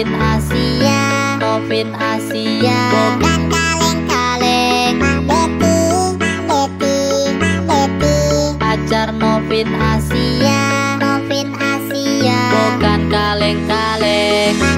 Covid Asia. Covid Asia. Bukan kaleng-kaleng Abeti, abeti, abeti Pacar Covid Asia. Covid Asia. Bukan kaleng-kaleng.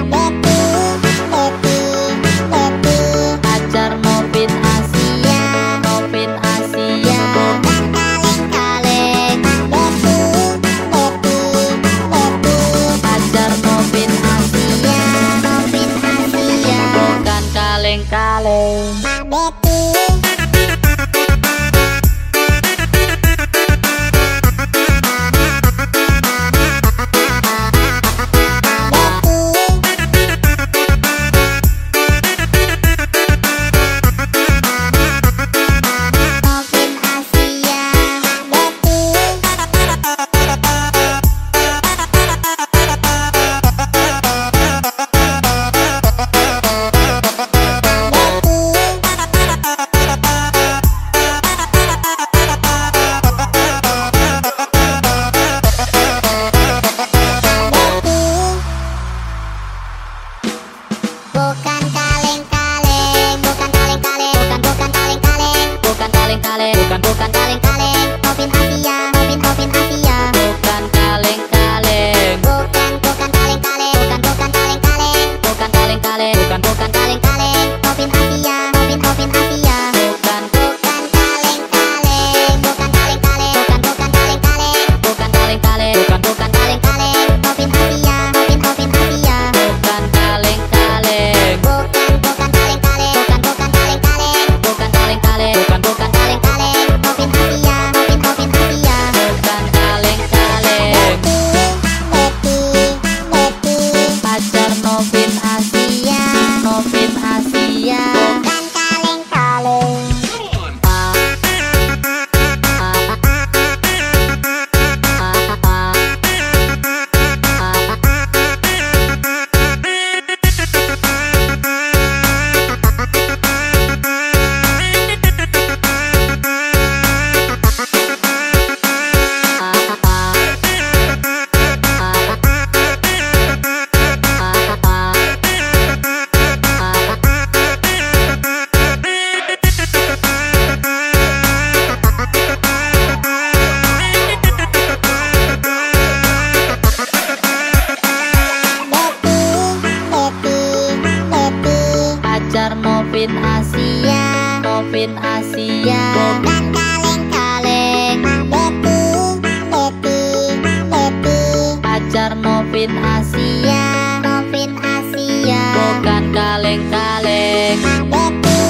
Pemimpin Asia. Pemimpin Asia. Bukan kaleng-kaleng. Beti,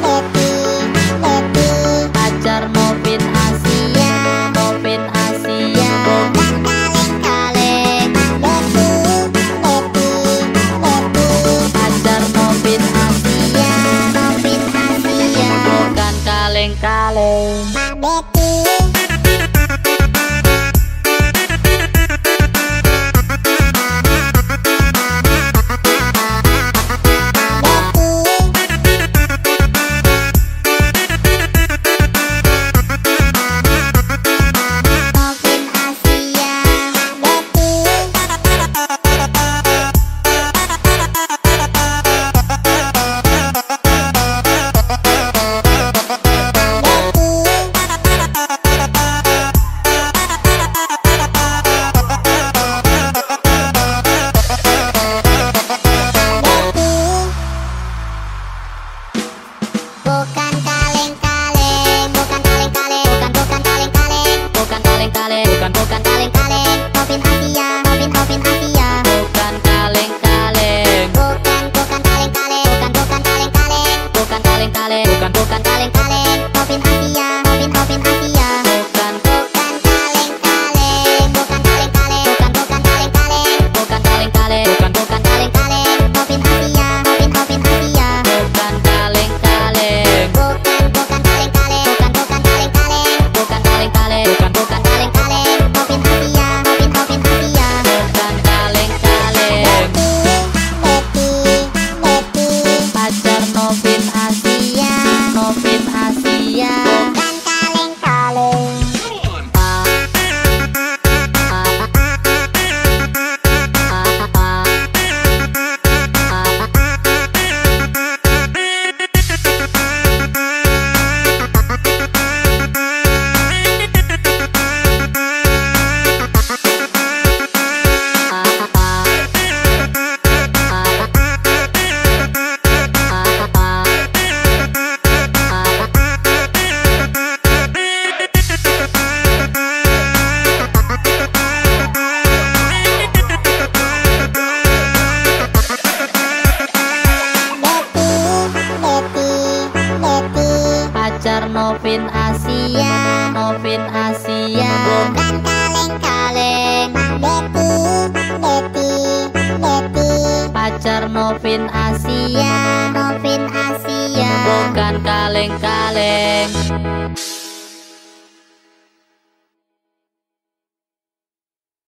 beti, beti ajar Mopin Asia. Mopin Asia. Bukan kaleng-kaleng. Beti, beti, beti ajar Mopin Asia. Mopin Asia. Bukan kaleng-kaleng. Beti boca. Novin Asia Novin Asia. Bukan kaleng-kaleng Mak Deti Mak Pacar Novin Asia Novin Asia. Bukan kaleng-kaleng.